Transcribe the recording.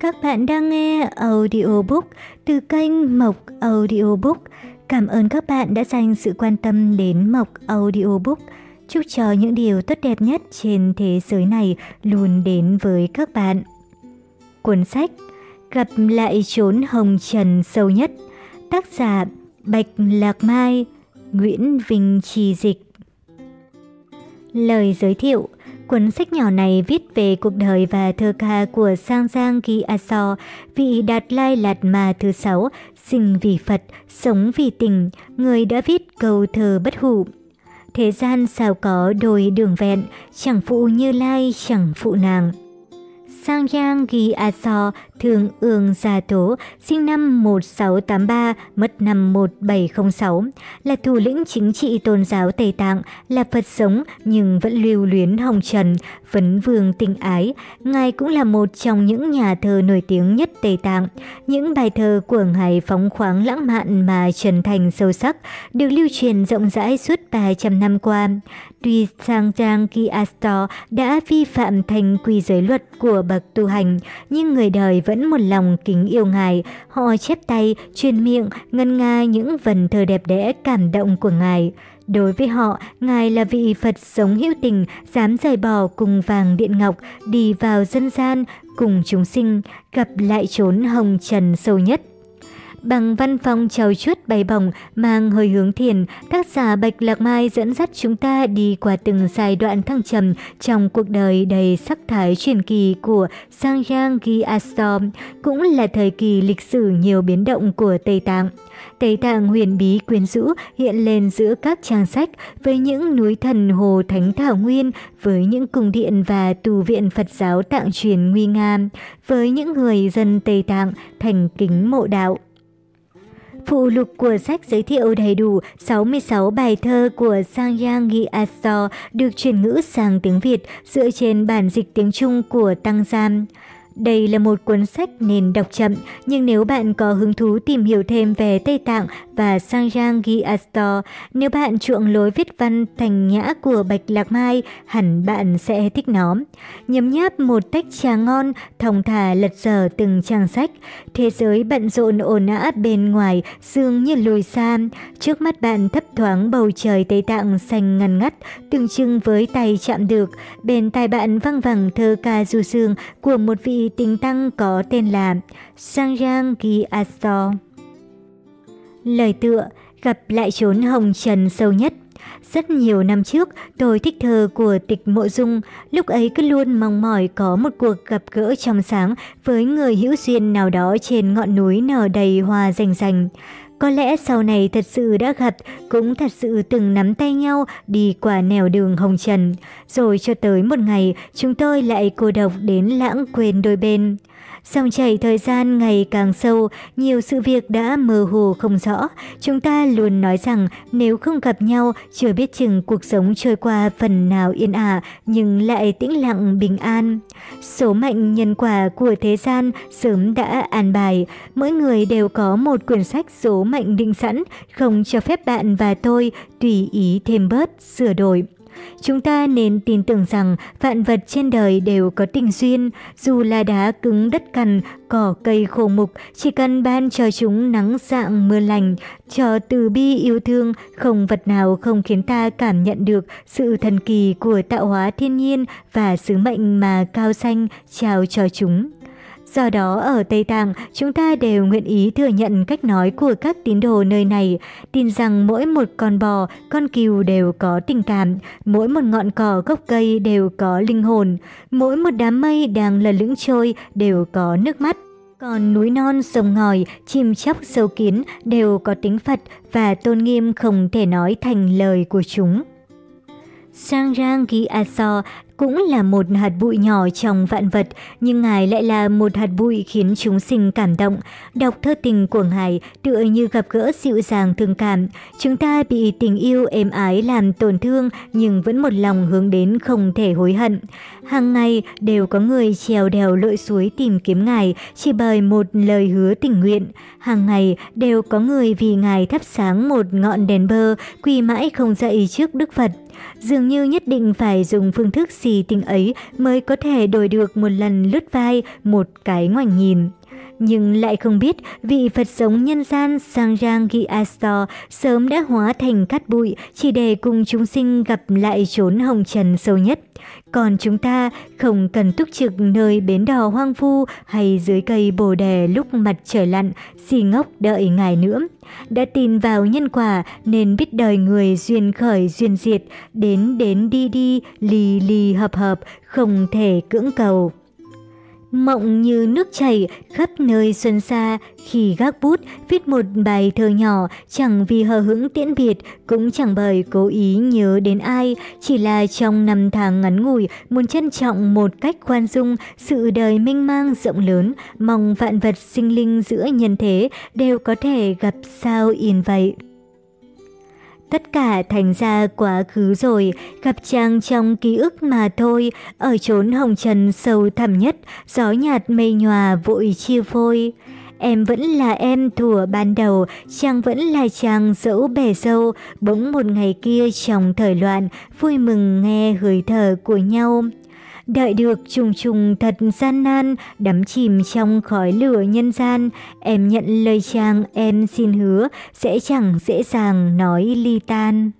Các bạn đang nghe audiobook từ kênh Mộc Audiobook. Cảm ơn các bạn đã dành sự quan tâm đến Mộc Audiobook. Chúc cho những điều tốt đẹp nhất trên thế giới này luôn đến với các bạn. Cuốn sách Gặp lại chốn hồng trần sâu nhất, Tác giả Bạch Lạc Mai, Nguyễn Vinh Trì Dịch Lời giới thiệu Cuốn sách nhỏ này viết về cuộc đời và thơ ca của Sang Giang Ghi A vị Đạt Lai Lạt Ma thứ sáu, sinh vì Phật, sống vì tình, người đã viết câu thơ bất hủ. Thế gian sao có đôi đường vẹn, chẳng phụ như lai chẳng phụ nàng. Sang Giang Ghi A Thương ương Gia Tố, sinh năm 1683, mất năm 1706, là thủ lĩnh chính trị tôn giáo Tây Tạng, là Phật sống nhưng vẫn lưu luyến hồng trần, vấn vương tình ái. Ngài cũng là một trong những nhà thơ nổi tiếng nhất Tây Tạng. Những bài thơ của Ngài phóng khoáng lãng mạn mà trần thành sâu sắc, được lưu truyền rộng rãi suốt 300 năm qua. Tuy Sang Trang Ki Astor đã vi phạm thành quy giới luật của bậc tu hành, nhưng người đời vẫn vẫn một lòng kính yêu Ngài. Họ chép tay, truyền miệng, ngân nga những vần thơ đẹp đẽ cảm động của Ngài. Đối với họ, Ngài là vị Phật sống hữu tình, dám rời bỏ cùng vàng điện ngọc, đi vào dân gian, cùng chúng sinh, gặp lại chốn hồng trần sâu nhất bằng văn phong trào chuốt bay bổng, mang hơi hướng thiền, tác giả Bạch Lạc Mai dẫn dắt chúng ta đi qua từng giai đoạn thăng trầm trong cuộc đời đầy sắc thái truyền kỳ của sang giang ghi Gyatso, cũng là thời kỳ lịch sử nhiều biến động của Tây Tạng. Tây Tạng huyền bí quyến rũ hiện lên giữa các trang sách với những núi thần hồ thánh thảo nguyên, với những cung điện và tù viện Phật giáo tạng truyền nguy nga, với những người dân Tây Tạng thành kính mộ đạo. Phụ lục của sách giới thiệu đầy đủ 66 bài thơ của Sangyang Gyatso được chuyển ngữ sang tiếng Việt dựa trên bản dịch tiếng Trung của Tăng Giam. Đây là một cuốn sách nên đọc chậm, nhưng nếu bạn có hứng thú tìm hiểu thêm về Tây Tạng và Sangyang Gyatso, nếu bạn chuộng lối viết văn thành nhã của Bạch Lạc Mai, hẳn bạn sẽ thích nó. Nhấm nháp một tách trà ngon, thong thả lật dở từng trang sách. Thế giới bận rộn ồn ào bên ngoài, dường như lùi xa. Trước mắt bạn thấp thoáng bầu trời Tây Tạng xanh ngăn ngắt, tương trưng với tay chạm được. Bên tai bạn văng vẳng thơ ca du sương của một vị tình tăng có tên là Sangyang Gyatso. Lời tựa gặp lại chốn hồng trần sâu nhất. Rất nhiều năm trước, tôi thích thơ của tịch mộ dung, lúc ấy cứ luôn mong mỏi có một cuộc gặp gỡ trong sáng với người hữu duyên nào đó trên ngọn núi nở đầy hoa rành rành. Có lẽ sau này thật sự đã gặp, cũng thật sự từng nắm tay nhau đi qua nẻo đường hồng trần. Rồi cho tới một ngày, chúng tôi lại cô độc đến lãng quên đôi bên. Dòng chảy thời gian ngày càng sâu, nhiều sự việc đã mơ hồ không rõ. Chúng ta luôn nói rằng nếu không gặp nhau, chưa biết chừng cuộc sống trôi qua phần nào yên ả, nhưng lại tĩnh lặng bình an. Số mệnh nhân quả của thế gian sớm đã an bài. Mỗi người đều có một quyển sách số mệnh định sẵn, không cho phép bạn và tôi tùy ý thêm bớt, sửa đổi. Chúng ta nên tin tưởng rằng vạn vật trên đời đều có tình duyên, dù là đá cứng đất cằn, cỏ cây khô mục, chỉ cần ban cho chúng nắng dạng mưa lành, cho từ bi yêu thương, không vật nào không khiến ta cảm nhận được sự thần kỳ của tạo hóa thiên nhiên và sứ mệnh mà cao xanh trao cho chúng. Do đó ở Tây Tạng, chúng ta đều nguyện ý thừa nhận cách nói của các tín đồ nơi này, tin rằng mỗi một con bò, con cừu đều có tình cảm, mỗi một ngọn cỏ gốc cây đều có linh hồn, mỗi một đám mây đang lờ lững trôi đều có nước mắt. Còn núi non, sông ngòi, chim chóc, sâu kiến đều có tính Phật và tôn nghiêm không thể nói thành lời của chúng. Sang Rang Ghi Aso cũng là một hạt bụi nhỏ trong vạn vật, nhưng Ngài lại là một hạt bụi khiến chúng sinh cảm động. Đọc thơ tình của Ngài tựa như gặp gỡ dịu dàng thương cảm. Chúng ta bị tình yêu êm ái làm tổn thương nhưng vẫn một lòng hướng đến không thể hối hận. Hàng ngày đều có người trèo đèo lội suối tìm kiếm Ngài chỉ bởi một lời hứa tình nguyện. Hàng ngày đều có người vì Ngài thắp sáng một ngọn đèn bơ, quỳ mãi không dậy trước Đức Phật. Dường như nhất định phải dùng phương thức xin gì tình ấy mới có thể đổi được một lần lướt vai, một cái ngoảnh nhìn nhưng lại không biết vị Phật sống nhân gian Sangrang Astor sớm đã hóa thành cát bụi chỉ để cùng chúng sinh gặp lại chốn hồng trần sâu nhất. Còn chúng ta không cần túc trực nơi bến đò hoang vu hay dưới cây bồ đề lúc mặt trời lặn, xì ngốc đợi ngài nữa. Đã tin vào nhân quả nên biết đời người duyên khởi duyên diệt, đến đến đi đi, lì lì hợp hợp, không thể cưỡng cầu. Mộng như nước chảy khắp nơi xuân xa, khi gác bút viết một bài thơ nhỏ chẳng vì hờ hững tiễn biệt, cũng chẳng bởi cố ý nhớ đến ai, chỉ là trong năm tháng ngắn ngủi muốn trân trọng một cách khoan dung sự đời minh mang rộng lớn, mong vạn vật sinh linh giữa nhân thế đều có thể gặp sao yên vậy. Tất cả thành ra quá khứ rồi, gặp chàng trong ký ức mà thôi, ở chốn hồng trần sâu thẳm nhất, gió nhạt mây nhòa vội chia phôi. Em vẫn là em thủa ban đầu, chàng vẫn là chàng dẫu bẻ sâu, bỗng một ngày kia trong thời loạn, vui mừng nghe hơi thở của nhau. Đợi được trùng trùng thật gian nan, đắm chìm trong khói lửa nhân gian, em nhận lời chàng, em xin hứa, sẽ chẳng dễ dàng nói ly tan.